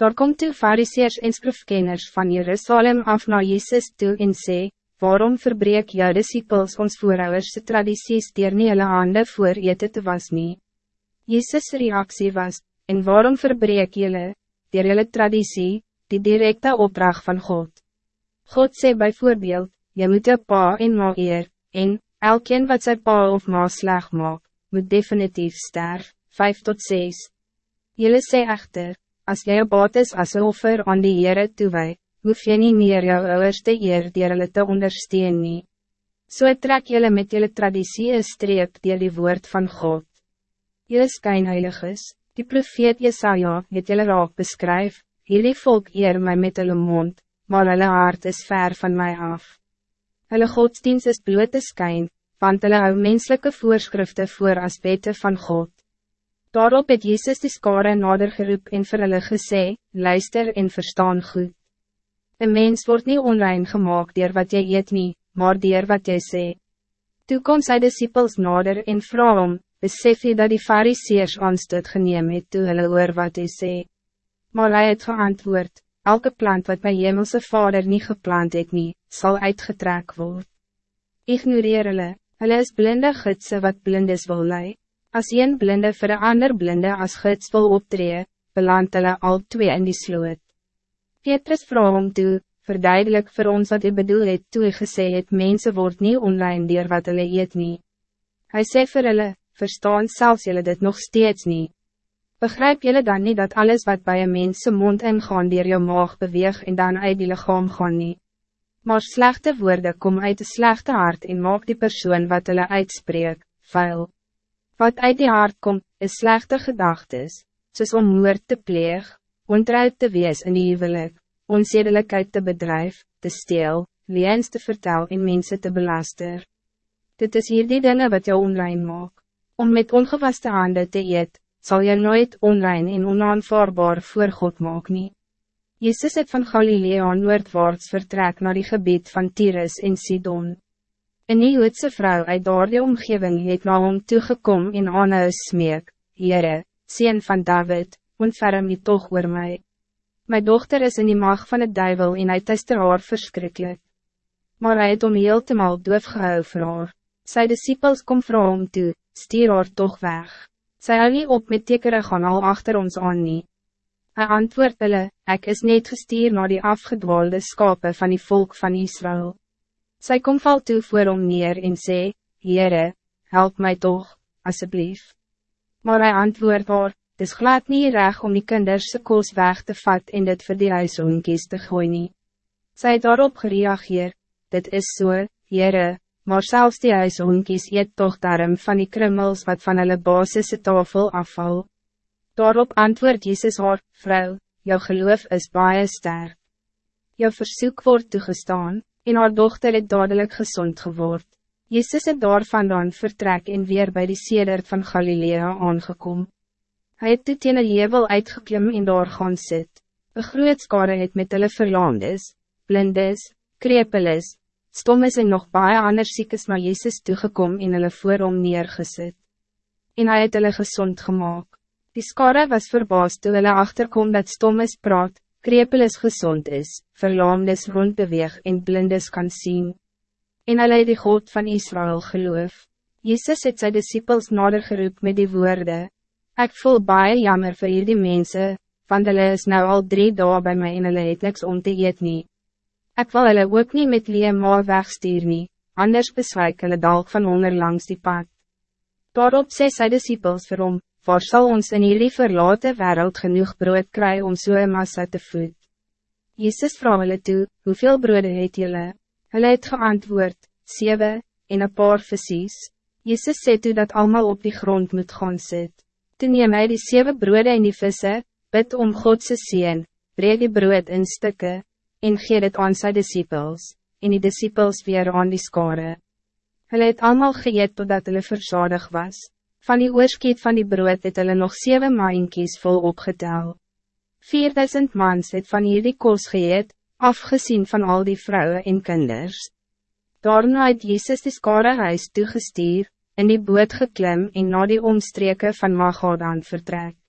Daar komt toe fariseers en skrifkenners van Jerusalem af naar Jezus toe en sê, waarom verbreek jou disciples ons voorouderse tradities dier nie hulle hande voor ete te was nie? Jezus' reactie was, en waarom verbreek jullie, dier jullie traditie, die directe opdracht van God? God sê bijvoorbeeld, je moet je pa en ma eer, en, elkeen wat zijn pa of ma sleg maak, moet definitief sterf, 5 tot 6. Jullie sê echter, Als jy baat is as een offer aan die Heere toewee, hoef jy nie meer jou ouders te eer dier hulle te ondersteun nie. So trek jylle met jylle traditie een streep dier die woord van God. Jylle skynheilig is, die profeet Jesaja het jylle raak beskryf, hierdie volk eer my met hulle mond, maar hulle hart is ver van mij af. Hulle godsdienst is blote skyn, want hulle hou menselijke voorschriften voor as wette van God. Daarop het Jezus die skare nader geroep en vir hulle gesê, luister en verstaan goed. Een mens wordt niet onrein gemaakt dier wat jy eet nie, maar dier wat jy sê. Toe kom sy disciples nader en vraag om, besef jy dat die fariseers aanstoot geneem het toe hulle oor wat hy sê. Maar hy het geantwoord, elke plant wat my hemelse vader niet geplant het nie, sal uitgetrek word. Ignoreer hulle, hulle is blinde gidse wat blindes wil leid. Als een blinde voor een ander blinde als gids wil optree, belandt hulle al twee in die sloot. Petrus vraag om toe, verduidelik voor ons wat hy bedoel het toe hy gesê het mense word nie online dier wat hulle eet nie. Hy sê vir hulle, verstaan zelfs jullie dit nog steeds niet. Begrijp jullie dan niet dat alles wat bij een mens mond ingaan dier jou maag beweeg en dan uit die lichaam gaan nie? Maar slechte woorden kom uit de slechte hart en maak die persoon wat hulle uitspreek, vuil. Wat uit die hart komt, is slechte gedachtes, soos om moord te pleeg, ontrouw te wees in die huwelik, onzedelijkheid te bedrijf, te steel, leens te vertel en mensen te belaster. Dit is hier die dingen wat jou onrein maak. Om met ongewaste handen te eet, zal je nooit onrein en onaanvaarbaar voor God maak nie. Jezus het van Galilea noordwaarts vertrek naar die gebied van Tyrus en Sidon. Een die Joodse vrou uit daardie omgeving het na hom toegekom en aan huis smeek, Heere, Seen van David, ontferm nie toch oor my. My dochter is in die mag van het duivel en hy tester haar verschrikkelijk. Maar hij het om heel te mal doof gehou vir haar. Sy disciples kom vraag om toe, stier haar toch weg. Sy hou nie op met tekere gaan al achter ons aan nie. Hy antwoord hulle, ek is net gestuur na die afgedwaalde skape van die volk van Israël. Zij kom val toe voor hom neer en sê, Heere, help mij toch, alsjeblieft. Maar hij antwoord haar, het is glad niet reg om die kinderse koos weg te vat en dit vir die huishoonkies te gooi nie. Sy het daarop gereageer, dit is so, Heere, maar zelfs die huishoonkies eet toch daarom van die krummels wat van hulle basisse tafel afval. Daarop antwoord Jezus haar, vrou, jou geloof is baie sterk. Jou verzoek wordt toegestaan en haar dochter het dadelijk gezond geword. Jezus het daar vandaan vertrek en weer bij die sedert van Galilea aangekom. Hij het toe teen een jebel uitgeklim en daar gaan sit. Een groot skare het met hulle verlaamdes, blindes, krepeles, stommes en nog baie ander siekes maar Jezus toegekom en hulle voor hom neergesit. En hij het hulle gezond gemaakt. Die skare was verbaasd toe hulle achterkom dat stommes praat, krepel is gezond is, verlaamdes rondbeweeg en blindes kan zien. En hulle het die God van Israël geloof. Jezus het sy disciples nader geroep met die woorden. Ik voel baie jammer vir hierdie mense, want hulle is nou al drie dagen bij mij en hulle het niks om te eet nie. Ek wil hulle ook niet met lee maar wegstuur nie, anders beswijk hulle dalk van honger langs die pad. Daarop sê sy disciples vir hom, waar zal ons in jullie verlaten wereld genoeg brood krijgen om so een massa te voed? Jezus vraag hulle toe, hoeveel broode het julle? Hulle het geantwoord, zeven, en een paar versies. Jezus sê toe dat allemaal op die grond moet gaan sit. Toen neem hy die zeven broode en die visse, bid om Godse zien, breed die brood in stukken, en gee het aan sy disciples, en die disciples weer aan die skare. Hulle het allemaal geëet totdat hulle verzadig was. Van die oorskiet van die brood het hulle nog zeven maaienkies vol opgetel. 4000 mans het van hierdie kos geëet, afgezien van al die vrouwen en kinders. Daarna het Jezus die skare huis toegestuur, in die boot geklim en na die omstreken van Magadan vertrek.